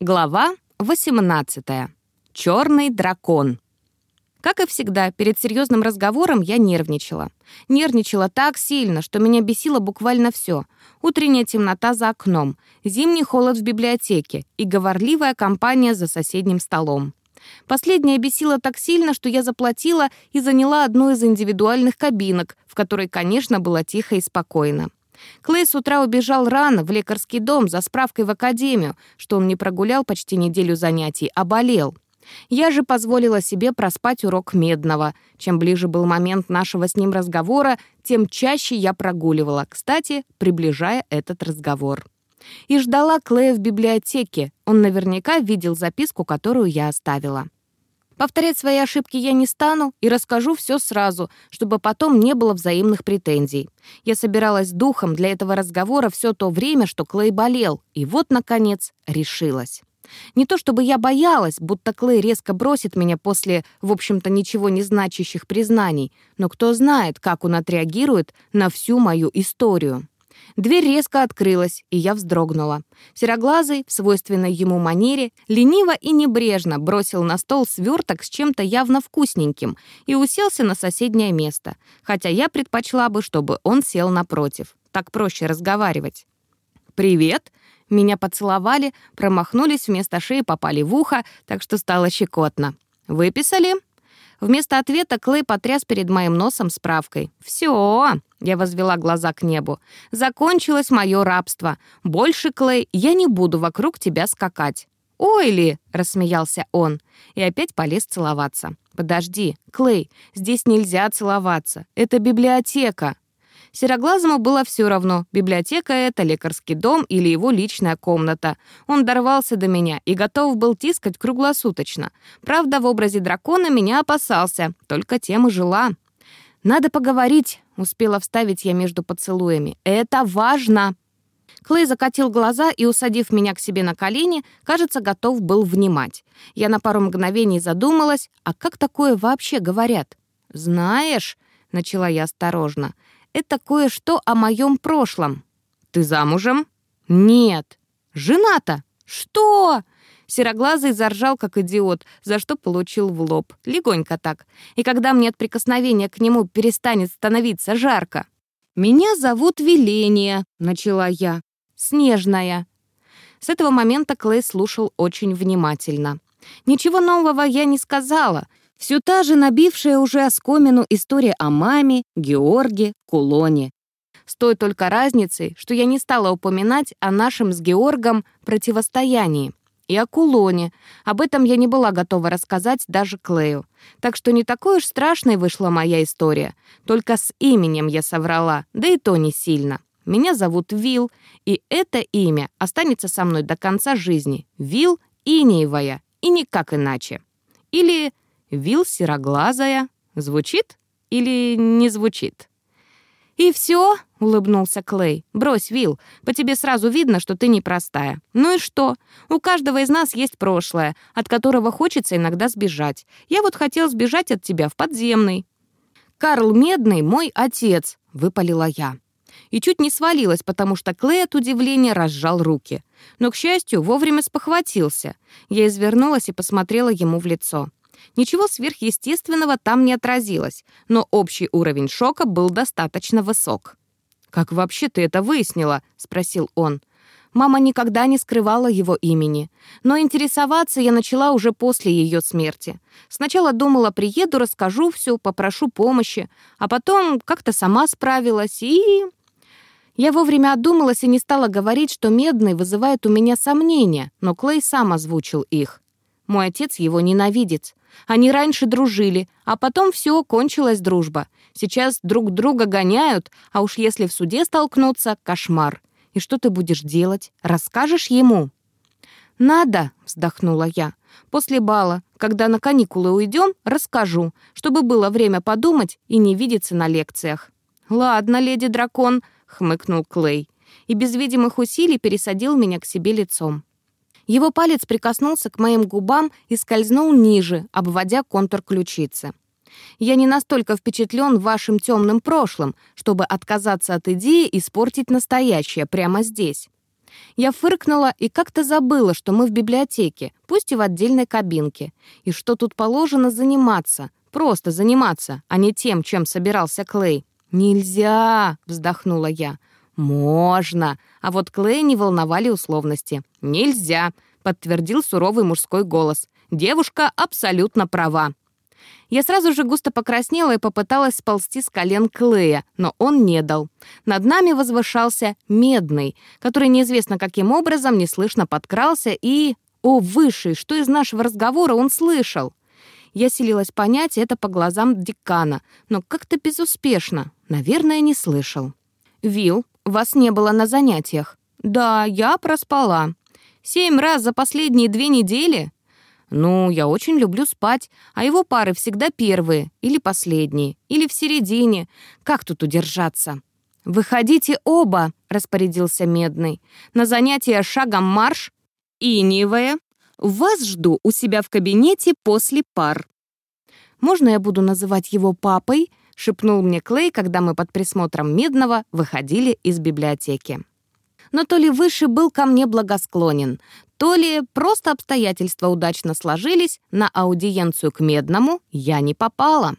Глава 18. Черный дракон. Как и всегда, перед серьезным разговором я нервничала. Нервничала так сильно, что меня бесило буквально все. Утренняя темнота за окном, зимний холод в библиотеке и говорливая компания за соседним столом. Последняя бесила так сильно, что я заплатила и заняла одну из индивидуальных кабинок, в которой, конечно, было тихо и спокойно. Клей с утра убежал рано в лекарский дом за справкой в академию, что он не прогулял почти неделю занятий, а болел. Я же позволила себе проспать урок медного. Чем ближе был момент нашего с ним разговора, тем чаще я прогуливала, кстати, приближая этот разговор. И ждала Клея в библиотеке. Он наверняка видел записку, которую я оставила. Повторять свои ошибки я не стану и расскажу все сразу, чтобы потом не было взаимных претензий. Я собиралась духом для этого разговора все то время, что Клей болел, и вот, наконец, решилась. Не то чтобы я боялась, будто Клей резко бросит меня после, в общем-то, ничего не значащих признаний, но кто знает, как он отреагирует на всю мою историю. Дверь резко открылась, и я вздрогнула. Сероглазый, в свойственной ему манере, лениво и небрежно бросил на стол сверток с чем-то явно вкусненьким и уселся на соседнее место, хотя я предпочла бы, чтобы он сел напротив. Так проще разговаривать. «Привет!» Меня поцеловали, промахнулись, вместо шеи попали в ухо, так что стало щекотно. «Выписали?» Вместо ответа Клей потряс перед моим носом справкой. «Все!» — я возвела глаза к небу. «Закончилось мое рабство. Больше, Клей, я не буду вокруг тебя скакать». «Ой ли!» — рассмеялся он. И опять полез целоваться. «Подожди, Клей, здесь нельзя целоваться. Это библиотека». Сероглазому было все равно, библиотека это, лекарский дом или его личная комната. Он дорвался до меня и готов был тискать круглосуточно. Правда, в образе дракона меня опасался, только тем и жила. «Надо поговорить», — успела вставить я между поцелуями. «Это важно!» Клей закатил глаза и, усадив меня к себе на колени, кажется, готов был внимать. Я на пару мгновений задумалась, а как такое вообще говорят? «Знаешь», — начала я осторожно, это кое-что о моем прошлом. Ты замужем? Нет. Жена-то? Что? Сероглазый заржал, как идиот, за что получил в лоб. Легонько так. И когда мне от прикосновения к нему перестанет становиться жарко. «Меня зовут Веления», — начала я. «Снежная». С этого момента Клей слушал очень внимательно. Ничего нового я не сказала — все та же набившая уже оскомину история о маме, Георге, Кулоне. С той только разницей, что я не стала упоминать о нашем с Георгом противостоянии. И о Кулоне. Об этом я не была готова рассказать даже Клею. Так что не такой уж страшной вышла моя история. Только с именем я соврала, да и то не сильно. Меня зовут Вил, и это имя останется со мной до конца жизни. Вил Инеевая, и никак иначе. Или Вил сероглазая. Звучит или не звучит? «И все?» — улыбнулся Клей. «Брось, Вил, по тебе сразу видно, что ты непростая. Ну и что? У каждого из нас есть прошлое, от которого хочется иногда сбежать. Я вот хотел сбежать от тебя в подземный». «Карл Медный — мой отец», — выпалила я. И чуть не свалилась, потому что Клей от удивления разжал руки. Но, к счастью, вовремя спохватился. Я извернулась и посмотрела ему в лицо. Ничего сверхъестественного там не отразилось, но общий уровень шока был достаточно высок. «Как вообще ты это выяснила?» — спросил он. Мама никогда не скрывала его имени. Но интересоваться я начала уже после ее смерти. Сначала думала, приеду, расскажу все, попрошу помощи, а потом как-то сама справилась и... Я вовремя одумалась и не стала говорить, что Медный вызывает у меня сомнения, но Клей сам озвучил их. Мой отец его ненавидит. Они раньше дружили, а потом все, кончилась дружба. Сейчас друг друга гоняют, а уж если в суде столкнуться — кошмар. И что ты будешь делать? Расскажешь ему?» «Надо», — вздохнула я. «После бала, когда на каникулы уйдем, расскажу, чтобы было время подумать и не видеться на лекциях». «Ладно, леди дракон», — хмыкнул Клей и без видимых усилий пересадил меня к себе лицом. Его палец прикоснулся к моим губам и скользнул ниже, обводя контур ключицы. «Я не настолько впечатлен вашим темным прошлым, чтобы отказаться от идеи испортить настоящее прямо здесь». Я фыркнула и как-то забыла, что мы в библиотеке, пусть и в отдельной кабинке. И что тут положено заниматься, просто заниматься, а не тем, чем собирался Клей. «Нельзя!» — вздохнула я. «Можно!» А вот Клей не волновали условности. «Нельзя!» — подтвердил суровый мужской голос. «Девушка абсолютно права!» Я сразу же густо покраснела и попыталась сползти с колен Клея, но он не дал. Над нами возвышался Медный, который неизвестно каким образом неслышно подкрался и... О, Высший, что из нашего разговора он слышал? Я селилась понять это по глазам декана, но как-то безуспешно. Наверное, не слышал. «Вил, вас не было на занятиях?» «Да, я проспала. Семь раз за последние две недели?» «Ну, я очень люблю спать, а его пары всегда первые, или последние, или в середине. Как тут удержаться?» «Выходите оба», — распорядился Медный. «На занятия шагом марш. Инивая. Вас жду у себя в кабинете после пар». «Можно я буду называть его папой?» — шепнул мне Клей, когда мы под присмотром Медного выходили из библиотеки. Но то ли Выше был ко мне благосклонен, то ли просто обстоятельства удачно сложились, на аудиенцию к Медному я не попала.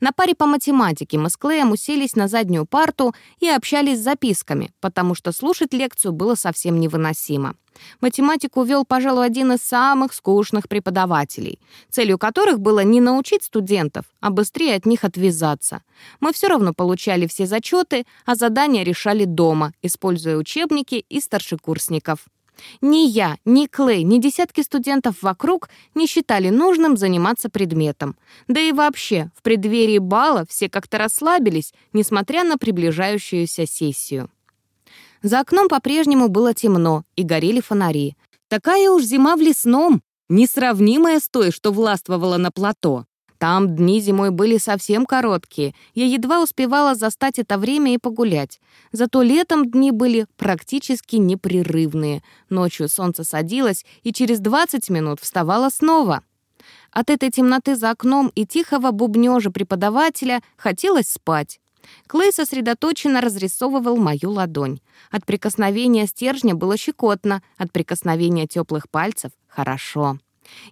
На паре по математике мы с Клеем уселись на заднюю парту и общались с записками, потому что слушать лекцию было совсем невыносимо. Математику вел, пожалуй, один из самых скучных преподавателей, целью которых было не научить студентов, а быстрее от них отвязаться. Мы все равно получали все зачеты, а задания решали дома, используя учебники и старшекурсников. Ни я, ни Клей, ни десятки студентов вокруг не считали нужным заниматься предметом. Да и вообще, в преддверии бала все как-то расслабились, несмотря на приближающуюся сессию. За окном по-прежнему было темно, и горели фонари. Такая уж зима в лесном, несравнимая с той, что властвовала на плато. Там дни зимой были совсем короткие. Я едва успевала застать это время и погулять. Зато летом дни были практически непрерывные. Ночью солнце садилось, и через 20 минут вставало снова. От этой темноты за окном и тихого бубнёжа преподавателя хотелось спать. Клей сосредоточенно разрисовывал мою ладонь. От прикосновения стержня было щекотно, от прикосновения теплых пальцев — хорошо.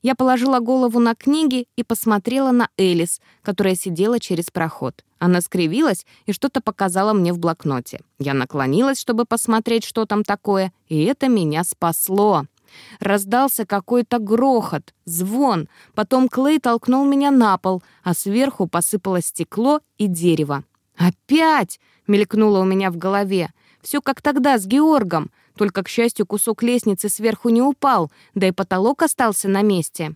Я положила голову на книги и посмотрела на Элис, которая сидела через проход. Она скривилась и что-то показала мне в блокноте. Я наклонилась, чтобы посмотреть, что там такое, и это меня спасло. Раздался какой-то грохот, звон. Потом Клей толкнул меня на пол, а сверху посыпалось стекло и дерево. «Опять!» — мелькнуло у меня в голове. Все как тогда с Георгом. Только, к счастью, кусок лестницы сверху не упал, да и потолок остался на месте.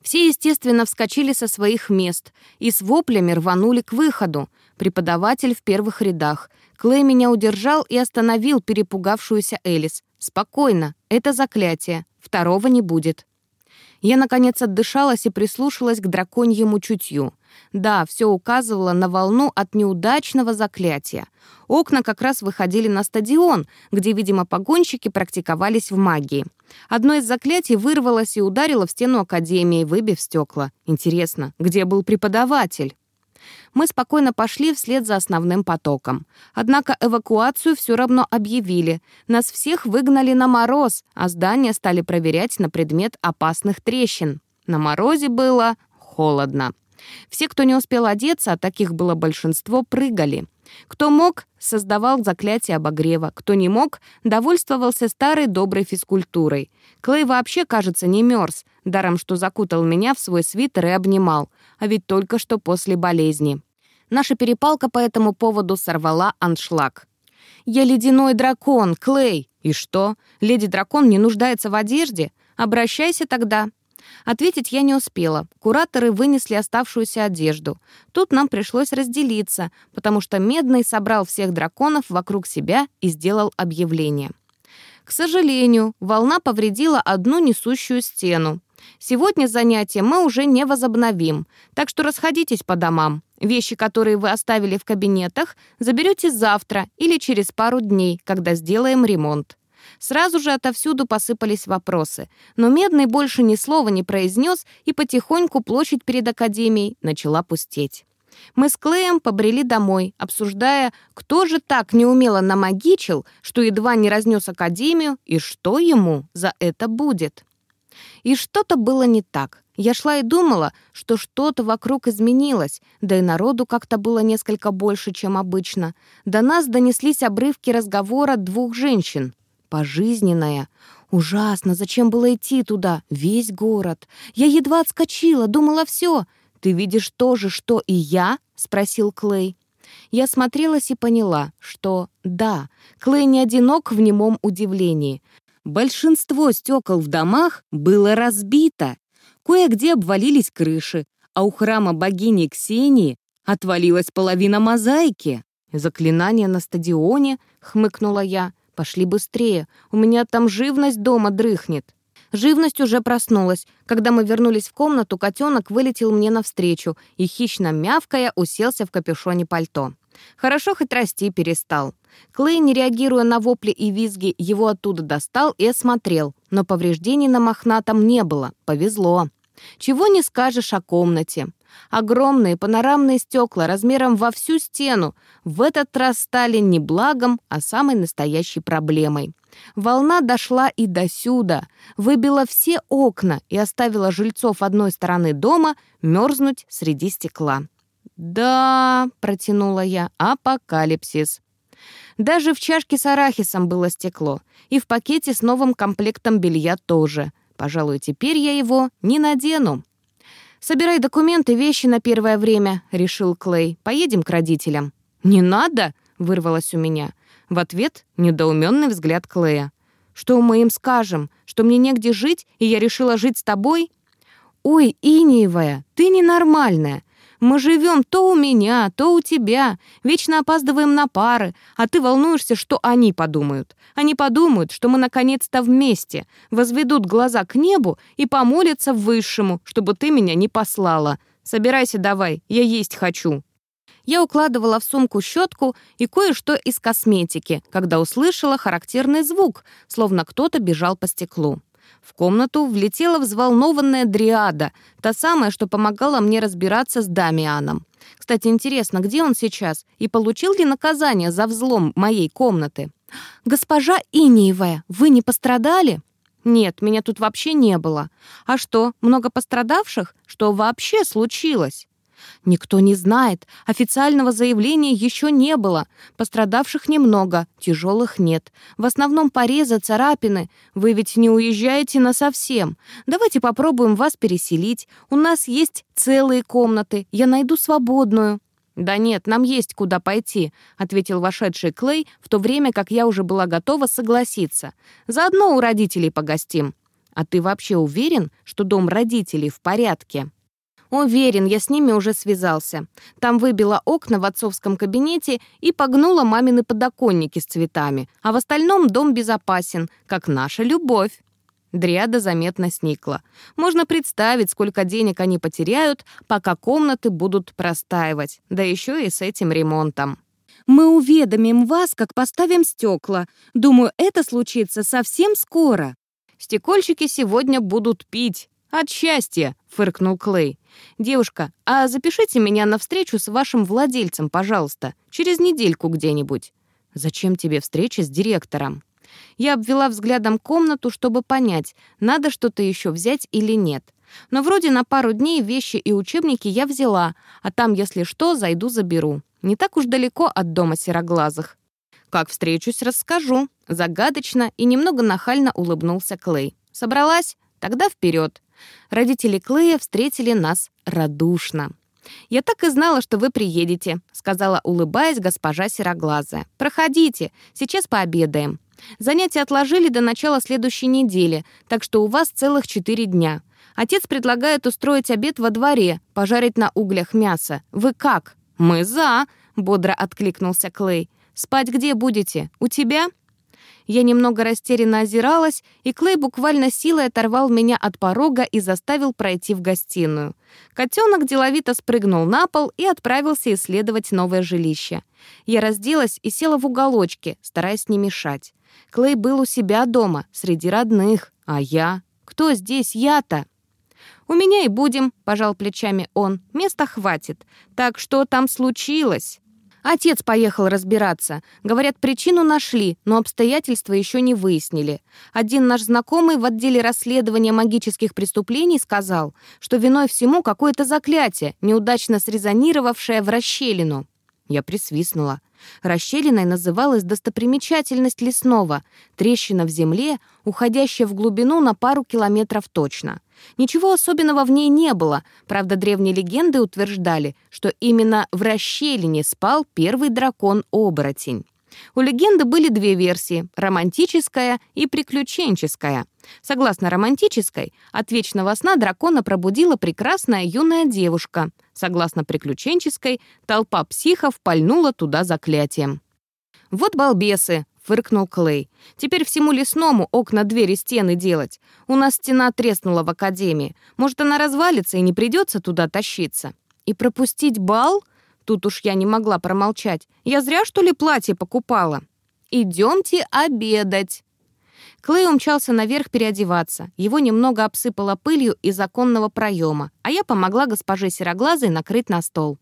Все, естественно, вскочили со своих мест и с воплями рванули к выходу. Преподаватель в первых рядах. Клей меня удержал и остановил перепугавшуюся Элис. «Спокойно, это заклятие. Второго не будет». Я, наконец, отдышалась и прислушалась к драконьему чутью. Да, все указывало на волну от неудачного заклятия. Окна как раз выходили на стадион, где, видимо, погонщики практиковались в магии. Одно из заклятий вырвалось и ударило в стену Академии, выбив стекла. Интересно, где был преподаватель? Мы спокойно пошли вслед за основным потоком. Однако эвакуацию все равно объявили. Нас всех выгнали на мороз, а здание стали проверять на предмет опасных трещин. На морозе было холодно. Все, кто не успел одеться, а таких было большинство, прыгали. Кто мог, создавал заклятие обогрева. Кто не мог, довольствовался старой доброй физкультурой. Клей вообще, кажется, не мерз, даром что закутал меня в свой свитер и обнимал. А ведь только что после болезни. Наша перепалка по этому поводу сорвала аншлаг. «Я ледяной дракон, Клей!» «И что? Леди-дракон не нуждается в одежде? Обращайся тогда!» Ответить я не успела. Кураторы вынесли оставшуюся одежду. Тут нам пришлось разделиться, потому что Медный собрал всех драконов вокруг себя и сделал объявление. К сожалению, волна повредила одну несущую стену. Сегодня занятия мы уже не возобновим, так что расходитесь по домам. Вещи, которые вы оставили в кабинетах, заберете завтра или через пару дней, когда сделаем ремонт. Сразу же отовсюду посыпались вопросы, но Медный больше ни слова не произнес, и потихоньку площадь перед Академией начала пустеть. Мы с Клеем побрели домой, обсуждая, кто же так неумело намагичил, что едва не разнес Академию, и что ему за это будет. И что-то было не так. Я шла и думала, что что-то вокруг изменилось, да и народу как-то было несколько больше, чем обычно. До нас донеслись обрывки разговора двух женщин. Пожизненная. Ужасно, зачем было идти туда? Весь город. Я едва отскочила, думала, все. «Ты видишь то же, что и я?» — спросил Клей. Я смотрелась и поняла, что да, Клей не одинок в немом удивлении. Большинство стекол в домах было разбито. Кое-где обвалились крыши, а у храма богини Ксении отвалилась половина мозаики. «Заклинание на стадионе?» — хмыкнула я. «Пошли быстрее, у меня там живность дома дрыхнет». Живность уже проснулась. Когда мы вернулись в комнату, котенок вылетел мне навстречу и, хищно мявкая, уселся в капюшоне пальто. Хорошо хоть расти перестал. Клей, не реагируя на вопли и визги, его оттуда достал и осмотрел, но повреждений на мохнатом не было. Повезло. Чего не скажешь о комнате. Огромные панорамные стекла размером во всю стену в этот раз стали не благом, а самой настоящей проблемой. Волна дошла и до сюда, выбила все окна и оставила жильцов одной стороны дома мерзнуть среди стекла. «Да», — протянула я, — «апокалипсис». Даже в чашке с арахисом было стекло, и в пакете с новым комплектом белья тоже. Пожалуй, теперь я его не надену. «Собирай документы, вещи на первое время», — решил Клей. «Поедем к родителям». «Не надо», — вырвалось у меня. В ответ недоуменный взгляд Клея. «Что мы им скажем? Что мне негде жить, и я решила жить с тобой?» «Ой, Иниевая, ты ненормальная. Мы живем то у меня, то у тебя, вечно опаздываем на пары, а ты волнуешься, что они подумают. Они подумают, что мы наконец-то вместе, возведут глаза к небу и помолятся Высшему, чтобы ты меня не послала. Собирайся давай, я есть хочу». Я укладывала в сумку щетку и кое-что из косметики, когда услышала характерный звук, словно кто-то бежал по стеклу. В комнату влетела взволнованная дриада, та самая, что помогала мне разбираться с Дамианом. Кстати, интересно, где он сейчас и получил ли наказание за взлом моей комнаты? «Госпожа Иниевая, вы не пострадали?» «Нет, меня тут вообще не было. А что, много пострадавших? Что вообще случилось?» Никто не знает. Официального заявления еще не было. Пострадавших немного, тяжелых нет. В основном порезы, царапины. Вы ведь не уезжаете на совсем. Давайте попробуем вас переселить. У нас есть целые комнаты. Я найду свободную. «Да нет, нам есть куда пойти», — ответил вошедший Клей, в то время как я уже была готова согласиться. «Заодно у родителей погостим». «А ты вообще уверен, что дом родителей в порядке?» Уверен, я с ними уже связался. Там выбила окна в отцовском кабинете и погнула мамины подоконники с цветами, а в остальном дом безопасен, как наша любовь. Дриада заметно сникла. Можно представить, сколько денег они потеряют, пока комнаты будут простаивать, да еще и с этим ремонтом. «Мы уведомим вас, как поставим стекла. Думаю, это случится совсем скоро». «Стекольщики сегодня будут пить», «От счастья!» — фыркнул Клей. «Девушка, а запишите меня на встречу с вашим владельцем, пожалуйста, через недельку где-нибудь». «Зачем тебе встреча с директором?» Я обвела взглядом комнату, чтобы понять, надо что-то еще взять или нет. Но вроде на пару дней вещи и учебники я взяла, а там, если что, зайду заберу. Не так уж далеко от дома сероглазых. Как встречусь, расскажу. Загадочно и немного нахально улыбнулся Клей. Собралась? Тогда вперед. Родители Клея встретили нас радушно. «Я так и знала, что вы приедете», — сказала, улыбаясь, госпожа Сероглазая. «Проходите, сейчас пообедаем. Занятия отложили до начала следующей недели, так что у вас целых четыре дня. Отец предлагает устроить обед во дворе, пожарить на углях мясо. Вы как?» «Мы за», — бодро откликнулся Клей. «Спать где будете? У тебя?» Я немного растерянно озиралась, и Клей буквально силой оторвал меня от порога и заставил пройти в гостиную. Котенок деловито спрыгнул на пол и отправился исследовать новое жилище. Я разделась и села в уголочке, стараясь не мешать. Клей был у себя дома, среди родных, а я... Кто здесь я-то? «У меня и будем», — пожал плечами он. «Места хватит. Так что там случилось?» Отец поехал разбираться. Говорят, причину нашли, но обстоятельства еще не выяснили. Один наш знакомый в отделе расследования магических преступлений сказал, что виной всему какое-то заклятие, неудачно срезонировавшее в расщелину. Я присвистнула. Расщелиной называлась достопримечательность лесного, трещина в земле, уходящая в глубину на пару километров точно. Ничего особенного в ней не было, правда, древние легенды утверждали, что именно в расщелине спал первый дракон-оборотень. У легенды были две версии — романтическая и приключенческая. Согласно романтической, от вечного сна дракона пробудила прекрасная юная девушка. Согласно приключенческой, толпа психов пальнула туда заклятием. «Вот балбесы!» — фыркнул Клей. «Теперь всему лесному окна, двери, стены делать. У нас стена треснула в академии. Может, она развалится и не придется туда тащиться. И пропустить бал?» Тут уж я не могла промолчать. Я зря, что ли, платье покупала? «Идемте обедать!» Клей умчался наверх переодеваться. Его немного обсыпало пылью из оконного проема, а я помогла госпоже Сероглазой накрыть на стол.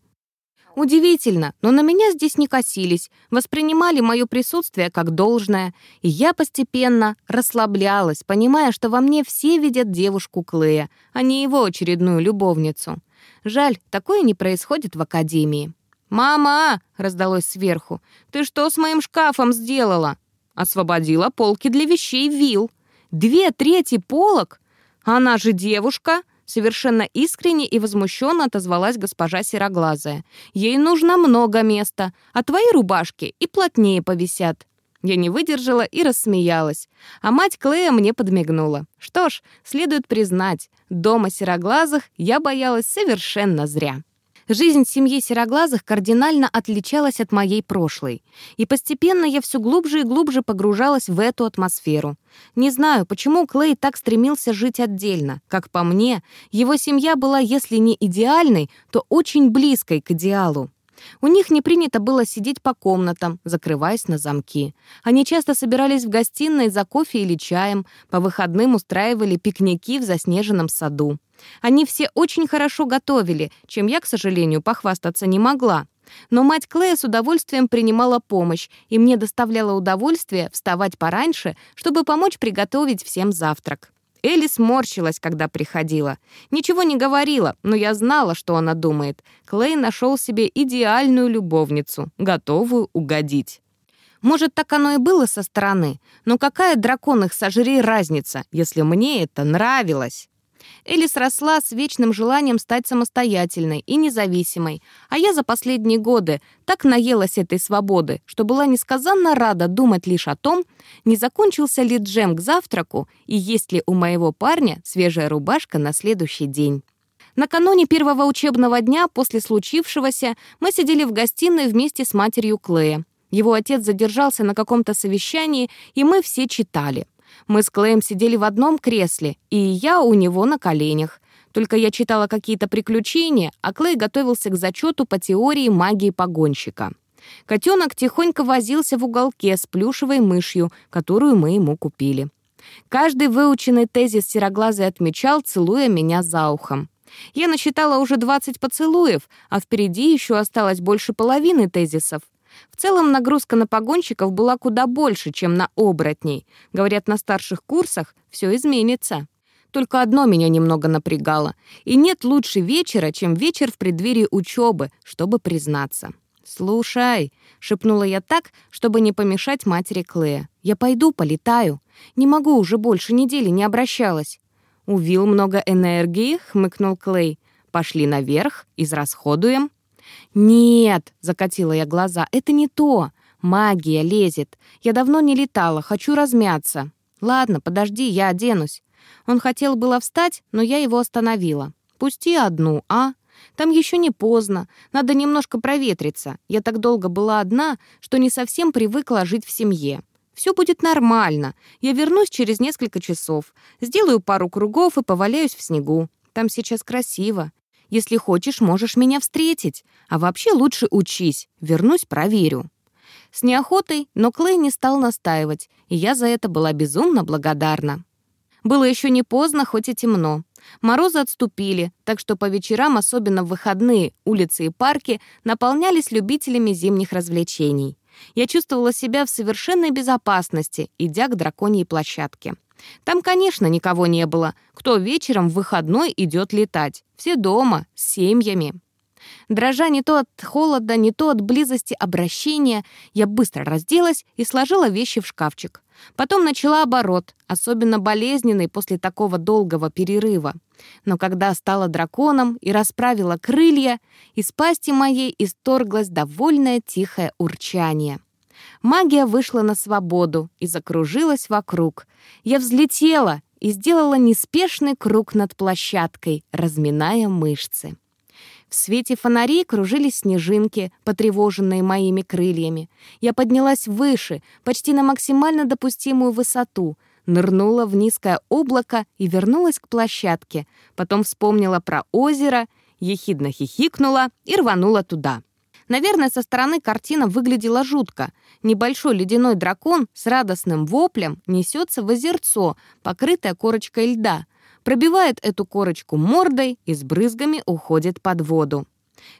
Удивительно, но на меня здесь не косились, воспринимали мое присутствие как должное, и я постепенно расслаблялась, понимая, что во мне все видят девушку Клея, а не его очередную любовницу. Жаль, такое не происходит в академии. «Мама!» — раздалось сверху. «Ты что с моим шкафом сделала?» Освободила полки для вещей Вил. «Две трети полок? Она же девушка!» Совершенно искренне и возмущенно отозвалась госпожа Сероглазая. «Ей нужно много места, а твои рубашки и плотнее повисят». Я не выдержала и рассмеялась. А мать Клея мне подмигнула. Что ж, следует признать, дома Сероглазых я боялась совершенно зря. Жизнь семьи Сероглазых кардинально отличалась от моей прошлой, и постепенно я все глубже и глубже погружалась в эту атмосферу. Не знаю, почему Клей так стремился жить отдельно. Как по мне, его семья была, если не идеальной, то очень близкой к идеалу. У них не принято было сидеть по комнатам, закрываясь на замки. Они часто собирались в гостиной за кофе или чаем, по выходным устраивали пикники в заснеженном саду. Они все очень хорошо готовили, чем я, к сожалению, похвастаться не могла. Но мать Клея с удовольствием принимала помощь, и мне доставляло удовольствие вставать пораньше, чтобы помочь приготовить всем завтрак. Элли сморщилась, когда приходила. Ничего не говорила, но я знала, что она думает. Клей нашел себе идеальную любовницу, готовую угодить. Может, так оно и было со стороны, но какая дракон их сожри разница, если мне это нравилось? Элис росла с вечным желанием стать самостоятельной и независимой, а я за последние годы так наелась этой свободы, что была несказанно рада думать лишь о том, не закончился ли джем к завтраку и есть ли у моего парня свежая рубашка на следующий день. Накануне первого учебного дня после случившегося мы сидели в гостиной вместе с матерью Клея. Его отец задержался на каком-то совещании, и мы все читали — мы с Клеем сидели в одном кресле, и я у него на коленях. Только я читала какие-то приключения, а Клей готовился к зачету по теории магии погонщика. Котенок тихонько возился в уголке с плюшевой мышью, которую мы ему купили. Каждый выученный тезис сероглазый отмечал, целуя меня за ухом. Я насчитала уже 20 поцелуев, а впереди еще осталось больше половины тезисов. В целом нагрузка на погонщиков была куда больше, чем на оборотней. Говорят, на старших курсах все изменится. Только одно меня немного напрягало. И нет лучше вечера, чем вечер в преддверии учебы, чтобы признаться. «Слушай», — шепнула я так, чтобы не помешать матери Клея. «Я пойду, полетаю. Не могу, уже больше недели не обращалась». «Увил много энергии», — хмыкнул Клей. «Пошли наверх, израсходуем». «Нет», — закатила я глаза, — «это не то. Магия лезет. Я давно не летала, хочу размяться». «Ладно, подожди, я оденусь». Он хотел было встать, но я его остановила. «Пусти одну, а? Там еще не поздно. Надо немножко проветриться. Я так долго была одна, что не совсем привыкла жить в семье. Все будет нормально. Я вернусь через несколько часов. Сделаю пару кругов и поваляюсь в снегу. Там сейчас красиво. Если хочешь, можешь меня встретить. А вообще лучше учись. Вернусь, проверю». С неохотой, но Клей не стал настаивать, и я за это была безумно благодарна. Было еще не поздно, хоть и темно. Морозы отступили, так что по вечерам, особенно в выходные, улицы и парки наполнялись любителями зимних развлечений. Я чувствовала себя в совершенной безопасности, идя к драконьей площадке. Там, конечно, никого не было. Кто вечером в выходной идет летать? Все дома, с семьями. Дрожа не то от холода, не то от близости обращения, я быстро разделась и сложила вещи в шкафчик. Потом начала оборот, особенно болезненный после такого долгого перерыва. Но когда стала драконом и расправила крылья, из пасти моей исторглось довольное тихое урчание. Магия вышла на свободу и закружилась вокруг. Я взлетела и сделала неспешный круг над площадкой, разминая мышцы. В свете фонарей кружились снежинки, потревоженные моими крыльями. Я поднялась выше, почти на максимально допустимую высоту, нырнула в низкое облако и вернулась к площадке. Потом вспомнила про озеро, ехидно хихикнула и рванула туда. Наверное, со стороны картина выглядела жутко. Небольшой ледяной дракон с радостным воплем несется в озерцо, покрытое корочкой льда — пробивает эту корочку мордой и с брызгами уходит под воду.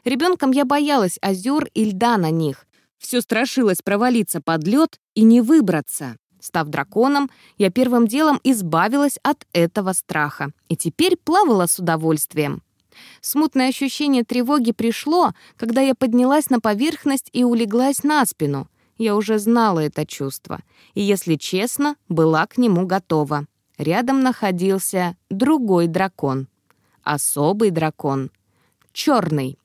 Ребенком я боялась озер и льда на них. Все страшилось провалиться под лед и не выбраться. Став драконом, я первым делом избавилась от этого страха и теперь плавала с удовольствием. Смутное ощущение тревоги пришло, когда я поднялась на поверхность и улеглась на спину. Я уже знала это чувство и, если честно, была к нему готова. Рядом находился другой дракон. Особый дракон. Черный.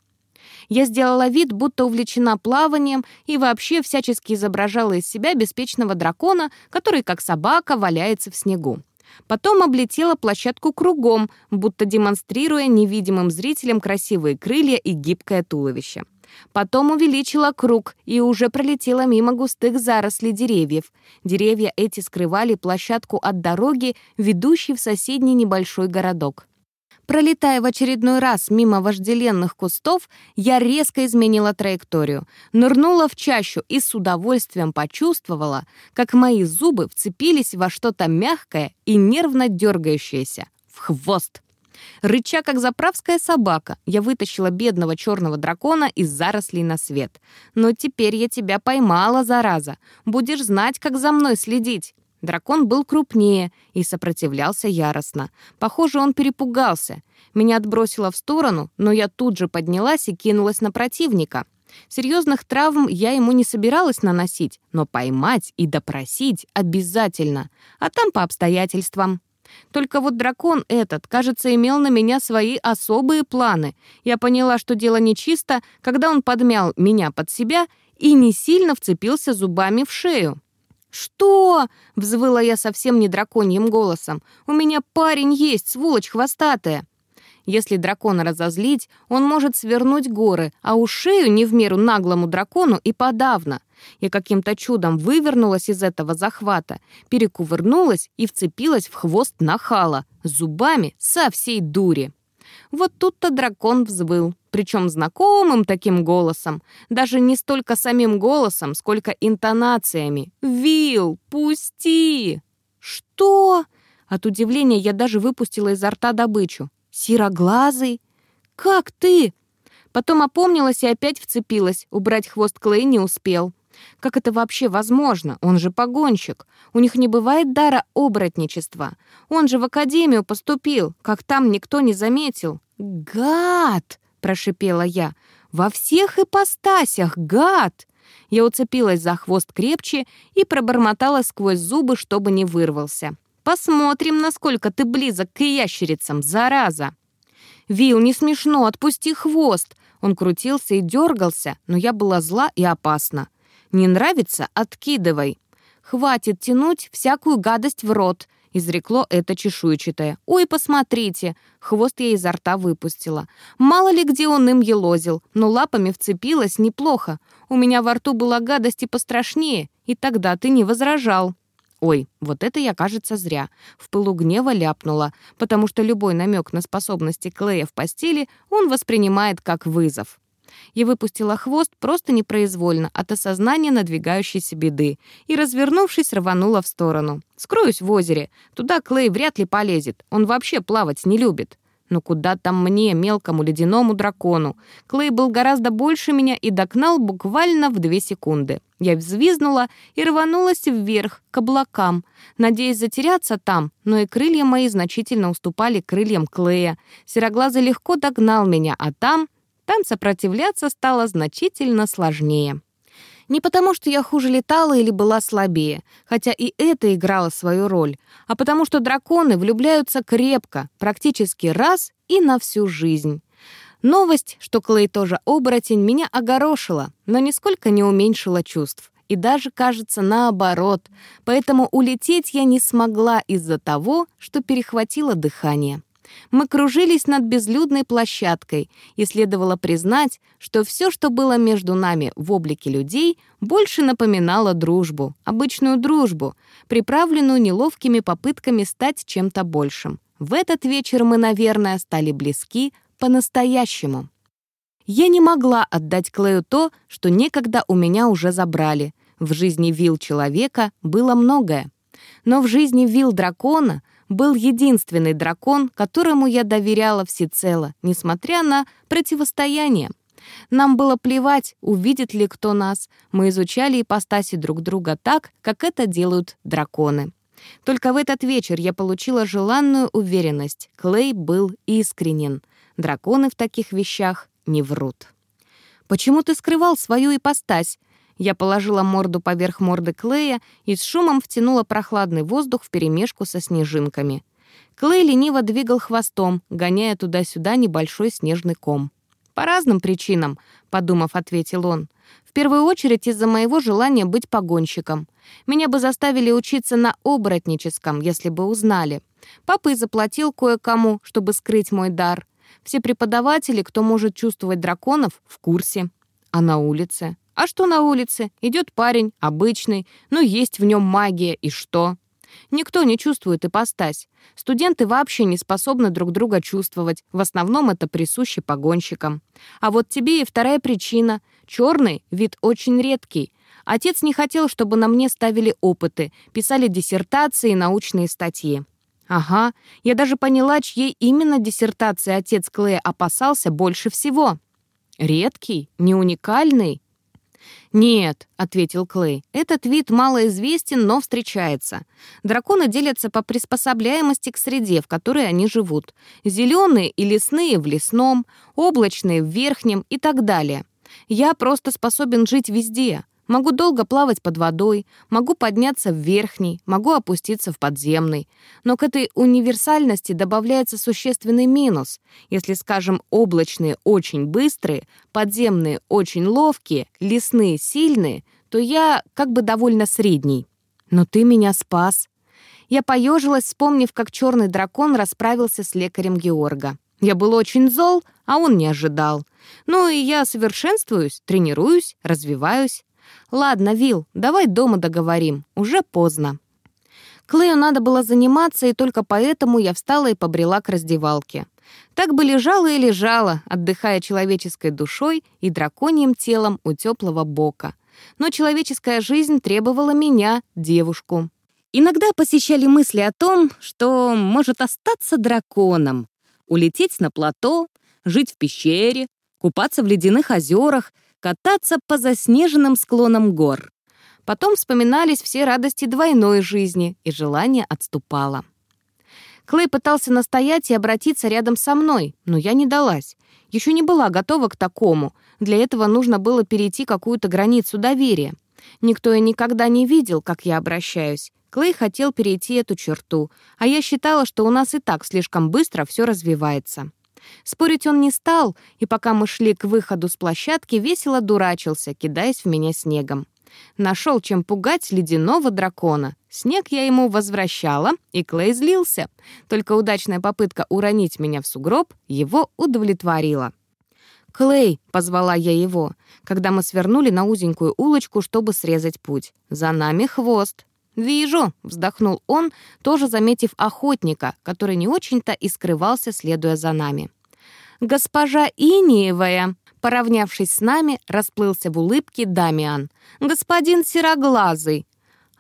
Я сделала вид, будто увлечена плаванием и вообще всячески изображала из себя беспечного дракона, который, как собака, валяется в снегу. Потом облетела площадку кругом, будто демонстрируя невидимым зрителям красивые крылья и гибкое туловище. Потом увеличила круг и уже пролетела мимо густых зарослей деревьев. Деревья эти скрывали площадку от дороги, ведущей в соседний небольшой городок. Пролетая в очередной раз мимо вожделенных кустов, я резко изменила траекторию, нырнула в чащу и с удовольствием почувствовала, как мои зубы вцепились во что-то мягкое и нервно дергающееся. В хвост. Рыча, как заправская собака, я вытащила бедного черного дракона из зарослей на свет. «Но теперь я тебя поймала, зараза. Будешь знать, как за мной следить». Дракон был крупнее и сопротивлялся яростно. Похоже, он перепугался. Меня отбросило в сторону, но я тут же поднялась и кинулась на противника. Серьезных травм я ему не собиралась наносить, но поймать и допросить обязательно, а там по обстоятельствам. Только вот дракон этот, кажется, имел на меня свои особые планы. Я поняла, что дело нечисто, когда он подмял меня под себя и не сильно вцепился зубами в шею. «Что?» — взвыла я совсем не драконьим голосом. «У меня парень есть, сволочь хвостатая!» Если дракона разозлить, он может свернуть горы, а у шею не в меру наглому дракону и подавно. Я каким-то чудом вывернулась из этого захвата, перекувырнулась и вцепилась в хвост нахала, зубами со всей дури. Вот тут-то дракон взвыл, причем знакомым таким голосом, даже не столько самим голосом, сколько интонациями. «Вил, пусти!» «Что?» От удивления я даже выпустила изо рта добычу. «Сероглазый? Как ты?» Потом опомнилась и опять вцепилась. Убрать хвост Клей не успел. Как это вообще возможно? Он же погонщик. У них не бывает дара оборотничества. Он же в академию поступил. Как там никто не заметил. «Гад!» — прошипела я. «Во всех ипостасях, гад!» Я уцепилась за хвост крепче и пробормотала сквозь зубы, чтобы не вырвался. Посмотрим, насколько ты близок к ящерицам, зараза!» «Вил, не смешно, отпусти хвост!» Он крутился и дергался, но я была зла и опасна. «Не нравится? Откидывай!» «Хватит тянуть всякую гадость в рот!» Изрекло это чешуйчатое. «Ой, посмотрите!» Хвост я изо рта выпустила. Мало ли где он им елозил, но лапами вцепилась неплохо. У меня во рту была гадость и пострашнее, и тогда ты не возражал. Ой, вот это я, кажется, зря. В пылу гнева ляпнула, потому что любой намек на способности Клея в постели он воспринимает как вызов. Я выпустила хвост просто непроизвольно от осознания надвигающейся беды и, развернувшись, рванула в сторону. Скроюсь в озере. Туда Клей вряд ли полезет. Он вообще плавать не любит. Но куда там мне, мелкому ледяному дракону? Клей был гораздо больше меня и догнал буквально в две секунды. Я взвизнула и рванулась вверх, к облакам, надеясь затеряться там, но и крылья мои значительно уступали крыльям Клея. Сероглазый легко догнал меня, а там... Там сопротивляться стало значительно сложнее. Не потому, что я хуже летала или была слабее, хотя и это играло свою роль, а потому что драконы влюбляются крепко, практически раз и на всю жизнь. Новость, что Клей тоже оборотень, меня огорошила, но нисколько не уменьшила чувств. И даже, кажется, наоборот. Поэтому улететь я не смогла из-за того, что перехватило дыхание. Мы кружились над безлюдной площадкой, и следовало признать, что все, что было между нами в облике людей, больше напоминало дружбу, обычную дружбу, приправленную неловкими попытками стать чем-то большим. В этот вечер мы, наверное, стали близки по-настоящему. Я не могла отдать Клею то, что некогда у меня уже забрали. В жизни вил человека было многое. Но в жизни вил дракона был единственный дракон, которому я доверяла всецело, несмотря на противостояние. Нам было плевать, увидит ли кто нас. Мы изучали ипостаси друг друга так, как это делают драконы. Только в этот вечер я получила желанную уверенность. Клей был искренен. Драконы в таких вещах не врут. «Почему ты скрывал свою ипостась?» Я положила морду поверх морды Клея и с шумом втянула прохладный воздух вперемешку со снежинками. Клей лениво двигал хвостом, гоняя туда-сюда небольшой снежный ком. «По разным причинам», — подумав, ответил он. «В первую очередь из-за моего желания быть погонщиком. Меня бы заставили учиться на оборотническом, если бы узнали. Папа и заплатил кое-кому, чтобы скрыть мой дар. Все преподаватели, кто может чувствовать драконов, в курсе. А на улице? А что на улице? Идет парень, обычный, но есть в нем магия, и что? Никто не чувствует ипостась. Студенты вообще не способны друг друга чувствовать. В основном это присуще погонщикам. А вот тебе и вторая причина. Черный — вид очень редкий. Отец не хотел, чтобы на мне ставили опыты, писали диссертации и научные статьи. Ага, я даже поняла, чьей именно диссертации отец Клея опасался больше всего. Редкий, не уникальный, «Нет», — ответил Клей, — «этот вид малоизвестен, но встречается. Драконы делятся по приспособляемости к среде, в которой они живут. Зеленые и лесные в лесном, облачные в верхнем и так далее. Я просто способен жить везде. Могу долго плавать под водой, могу подняться в верхний, могу опуститься в подземный. Но к этой универсальности добавляется существенный минус. Если, скажем, облачные очень быстрые, подземные очень ловкие, лесные сильные, то я как бы довольно средний. Но ты меня спас. Я поежилась, вспомнив, как черный дракон расправился с лекарем Георга. Я был очень зол, а он не ожидал. Ну и я совершенствуюсь, тренируюсь, развиваюсь. «Ладно, Вил, давай дома договорим. Уже поздно». Клею надо было заниматься, и только поэтому я встала и побрела к раздевалке. Так бы лежала и лежала, отдыхая человеческой душой и драконьим телом у теплого бока. Но человеческая жизнь требовала меня, девушку. Иногда посещали мысли о том, что может остаться драконом, улететь на плато, жить в пещере, купаться в ледяных озерах кататься по заснеженным склонам гор. Потом вспоминались все радости двойной жизни, и желание отступало. Клей пытался настоять и обратиться рядом со мной, но я не далась. Еще не была готова к такому. Для этого нужно было перейти какую-то границу доверия. Никто и никогда не видел, как я обращаюсь. Клей хотел перейти эту черту, а я считала, что у нас и так слишком быстро все развивается. Спорить он не стал, и пока мы шли к выходу с площадки, весело дурачился, кидаясь в меня снегом. Нашел, чем пугать ледяного дракона. Снег я ему возвращала, и Клей злился. Только удачная попытка уронить меня в сугроб его удовлетворила. «Клей!» — позвала я его, когда мы свернули на узенькую улочку, чтобы срезать путь. «За нами хвост!» «Вижу», — вздохнул он, тоже заметив охотника, который не очень-то и скрывался, следуя за нами. «Госпожа Иниевая», — Поравнявшись с нами, расплылся в улыбке Дамиан. «Господин Сероглазый!»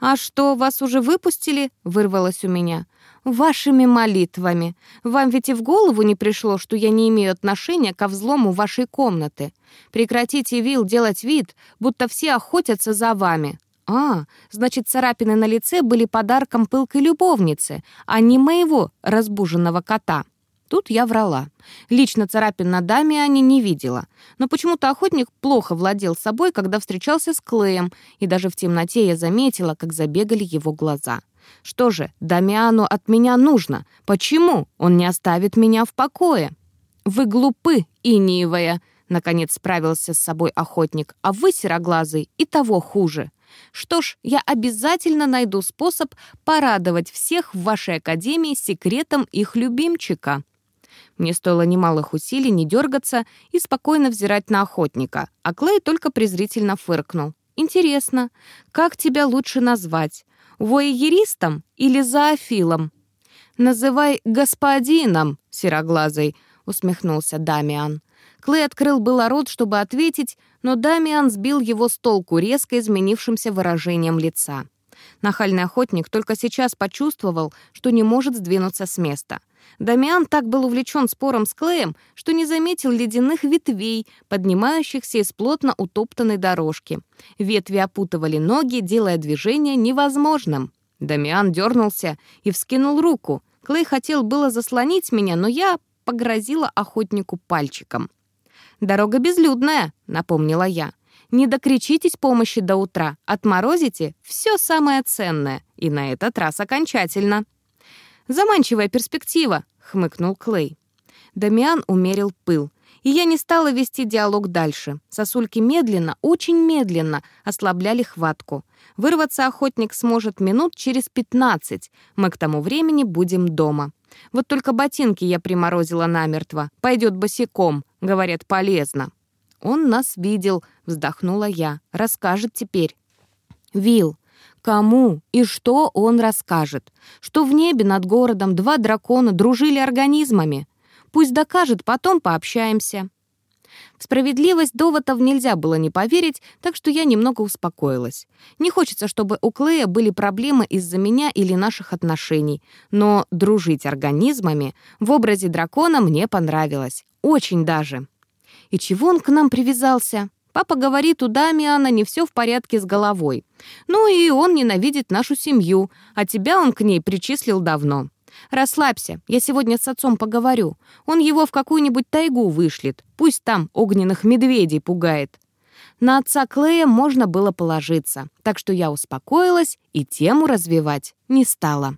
«А что, вас уже выпустили?» — вырвалось у меня. «Вашими молитвами. Вам ведь и в голову не пришло, что я не имею отношения ко взлому вашей комнаты. Прекратите, Вил, делать вид, будто все охотятся за вами. А, значит, царапины на лице были подарком пылкой любовницы, а не моего разбуженного кота». Тут я врала. Лично царапин на Дамиане не видела. Но почему-то охотник плохо владел собой, когда встречался с Клеем, и даже в темноте я заметила, как забегали его глаза. Что же, Дамиану от меня нужно? Почему он не оставит меня в покое? «Вы глупы, Иниевая!» — наконец справился с собой охотник. «А вы, сероглазый, и того хуже!» Что ж, я обязательно найду способ порадовать всех в вашей академии секретом их любимчика. Мне стоило немалых усилий не дергаться и спокойно взирать на охотника, а Клей только презрительно фыркнул. «Интересно, как тебя лучше назвать? Воегеристом или зоофилом?» «Называй господином, сероглазый», — усмехнулся Дамиан. Клей открыл было рот, чтобы ответить, но Дамиан сбил его с толку резко изменившимся выражением лица. Нахальный охотник только сейчас почувствовал, что не может сдвинуться с места — Дамиан так был увлечен спором с Клеем, что не заметил ледяных ветвей, поднимающихся из плотно утоптанной дорожки. Ветви опутывали ноги, делая движение невозможным. Дамиан дернулся и вскинул руку. Клей хотел было заслонить меня, но я погрозила охотнику пальчиком. «Дорога безлюдная», — напомнила я. «Не докричитесь помощи до утра, отморозите все самое ценное, и на этот раз окончательно». Заманчивая перспектива», — хмыкнул Клей. Дамиан умерил пыл, и я не стала вести диалог дальше. Сосульки медленно, очень медленно ослабляли хватку. Вырваться охотник сможет минут через пятнадцать. Мы к тому времени будем дома. Вот только ботинки я приморозила намертво. Пойдет босиком, говорят, полезно. Он нас видел, вздохнула я. Расскажет теперь. Вил, Кому и что он расскажет? Что в небе над городом два дракона дружили организмами? Пусть докажет, потом пообщаемся. В справедливость доводов нельзя было не поверить, так что я немного успокоилась. Не хочется, чтобы у Клея были проблемы из-за меня или наших отношений, но дружить организмами в образе дракона мне понравилось. Очень даже. И чего он к нам привязался? Папа говорит, у Дамиана не все в порядке с головой. Ну и он ненавидит нашу семью, а тебя он к ней причислил давно. Расслабься, я сегодня с отцом поговорю. Он его в какую-нибудь тайгу вышлет, пусть там огненных медведей пугает. На отца Клея можно было положиться, так что я успокоилась и тему развивать не стала.